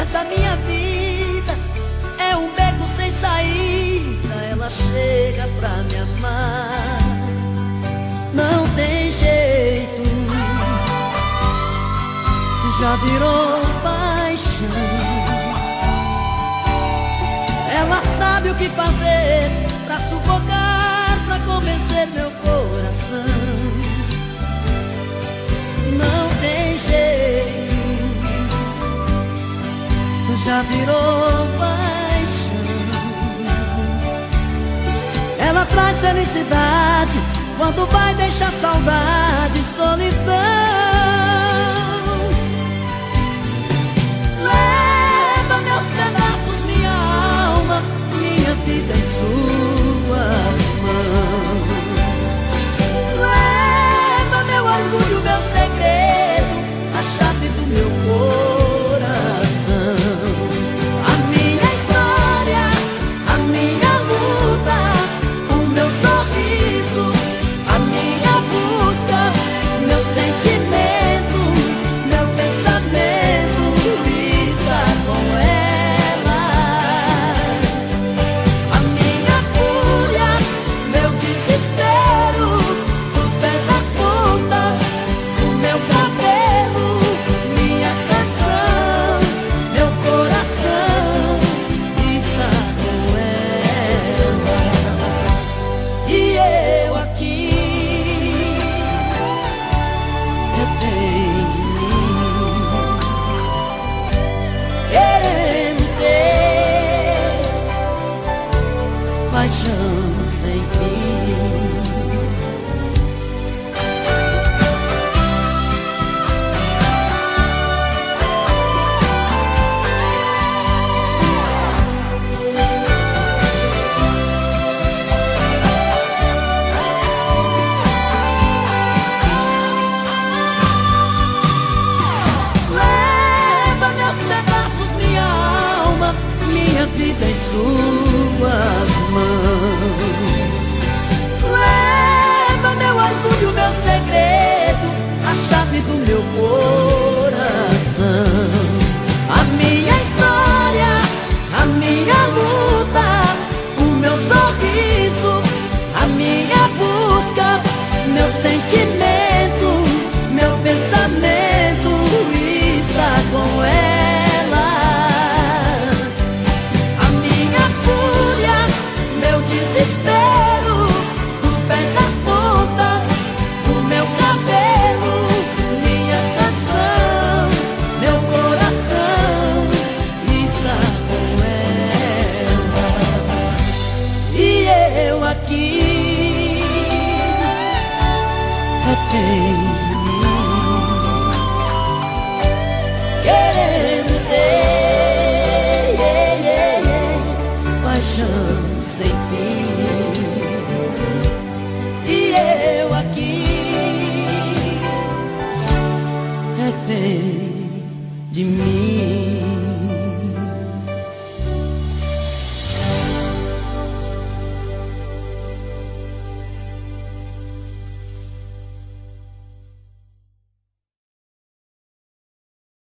mulher da minha vida. É um beco sem saída, ela chega pra me amar. Não tem jeito, já virou paixão. Ela sabe o que fazer pra sufocar, pra convencer meu virou paixão. Ela traz felicidade quando vai deixar saudade e solidão. Leva meus pedaços, minha alma, minha vida minha vida em suas aqui, refém de mim, querendo ter paixão sem fim. E eu aqui, refém de mim.